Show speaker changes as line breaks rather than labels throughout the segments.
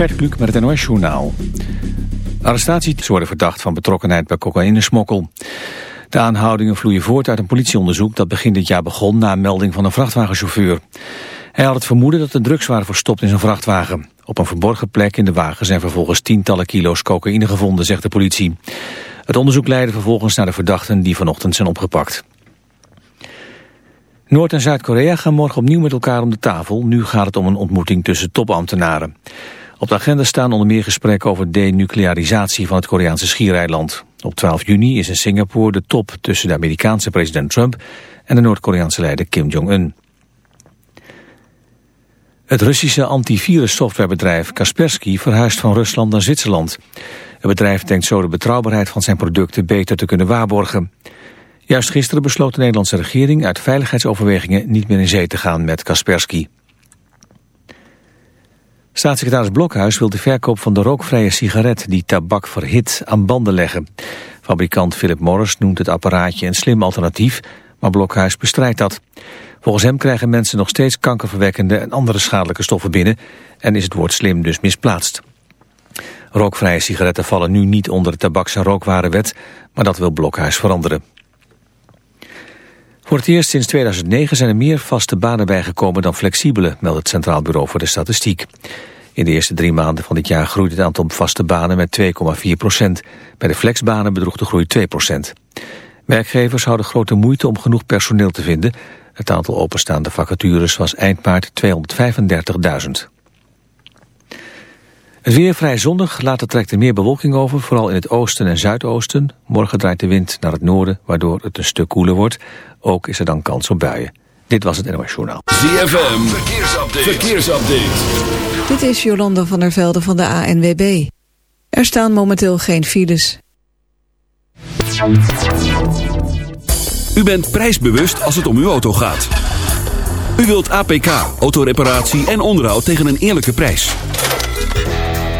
Gert Kluk met het NOS Journaal. Arrestaties worden verdacht van betrokkenheid bij cocaïnesmokkel. De aanhoudingen vloeien voort uit een politieonderzoek dat begin dit jaar begon na een melding van een vrachtwagenchauffeur. Hij had het vermoeden dat de drugs waren verstopt in zijn vrachtwagen. Op een verborgen plek in de wagen zijn vervolgens tientallen kilo's cocaïne gevonden, zegt de politie. Het onderzoek leidde vervolgens naar de verdachten die vanochtend zijn opgepakt. Noord- en Zuid-Korea gaan morgen opnieuw met elkaar om de tafel. Nu gaat het om een ontmoeting tussen topambtenaren. Op de agenda staan onder meer gesprekken over denuclearisatie van het Koreaanse schiereiland. Op 12 juni is in Singapore de top tussen de Amerikaanse president Trump en de Noord-Koreaanse leider Kim Jong-un. Het Russische antivirus-softwarebedrijf Kaspersky verhuist van Rusland naar Zwitserland. Het bedrijf denkt zo de betrouwbaarheid van zijn producten beter te kunnen waarborgen. Juist gisteren besloot de Nederlandse regering uit veiligheidsoverwegingen niet meer in zee te gaan met Kaspersky. Staatssecretaris Blokhuis wil de verkoop van de rookvrije sigaret die tabak verhit aan banden leggen. Fabrikant Philip Morris noemt het apparaatje een slim alternatief, maar Blokhuis bestrijdt dat. Volgens hem krijgen mensen nog steeds kankerverwekkende en andere schadelijke stoffen binnen en is het woord slim dus misplaatst. Rookvrije sigaretten vallen nu niet onder de tabaks- en rookwarenwet, maar dat wil Blokhuis veranderen. Voor het eerst sinds 2009 zijn er meer vaste banen bijgekomen dan flexibele, meldt het Centraal Bureau voor de Statistiek. In de eerste drie maanden van dit jaar groeide het aantal vaste banen met 2,4 procent. Bij de flexbanen bedroeg de groei 2 procent. Werkgevers houden grote moeite om genoeg personeel te vinden. Het aantal openstaande vacatures was eind maart 235.000. Het weer vrij zonnig, later trekt er meer bewolking over, vooral in het oosten en zuidoosten. Morgen draait de wind naar het noorden, waardoor het een stuk koeler wordt. Ook is er dan kans op buien. Dit was het NOS Journaal.
ZFM, verkeersupdate. verkeersupdate.
Dit is Jolanda van der Velde van de ANWB. Er staan momenteel geen files.
U bent prijsbewust als het om uw auto gaat. U wilt APK, autoreparatie en onderhoud tegen een eerlijke prijs.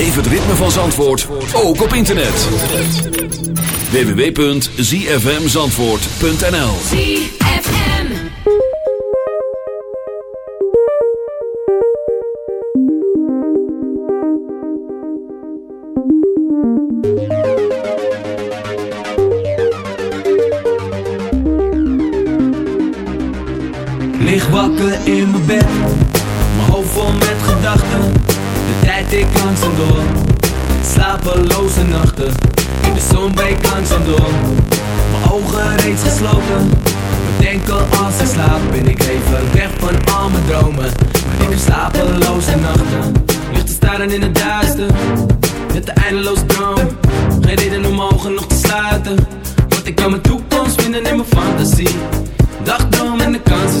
Beleef het ritme van Zandvoort, ook op internet. www.zfmzandvoort.nl
ZFM.
Lig wakker in mijn bed, mijn hoofd vol met gedachten. Ik langzaam door, slapeloze nachten. In de zon breekt langzaam door, mijn ogen reeds gesloten. Bedenken als ik slaap, ben ik even weg van al mijn dromen. Maar ik heb slapeloze nachten, ligt te staren in het duister. Met de eindeloze droom, geen reden om ogen nog te sluiten. Want ik kan mijn toekomst vinden in mijn fantasie. Dagdroom en de kansen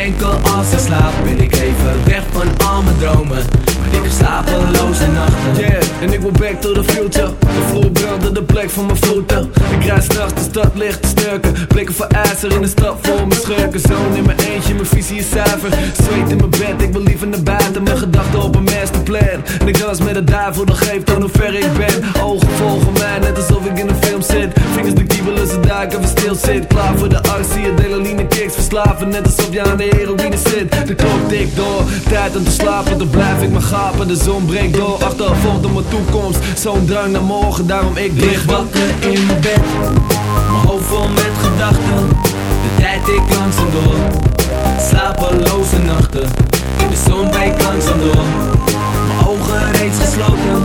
Bedenken als ik slaap, ben ik even weg van al mijn dromen. Maar ik heb slapeloze nachten.
Yeah, en ik wil back to the future. De vloer brandde de plek van mijn voeten. Ik rijd straks de stad licht te sturken. Blikken voor ijzer in de stad vol mijn schurken. Zoon in mijn eentje, mijn visie is zuiver. Zweet in mijn bed, ik wil liever naar buiten. Mijn gedachten op een masterplan. En ik dans met de duivel, dat geeft aan hoe ver ik ben ze duiken, even stil zit Klaar voor de actie, adrenaline kicks Verslaven, net alsof je aan de heroïne zit. De klok tikt door, tijd om te slapen Dan blijf ik maar gapen, de zon breekt door. Achtervolgd op mijn toekomst, zo'n drang naar morgen Daarom ik lig wakker in mijn bed.
Mijn hoofd vol met gedachten, de tijd ik langzaam door. Slapeloze nachten, de zon breekt langzaam door. Mijn ogen reeds gesloten,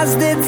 as did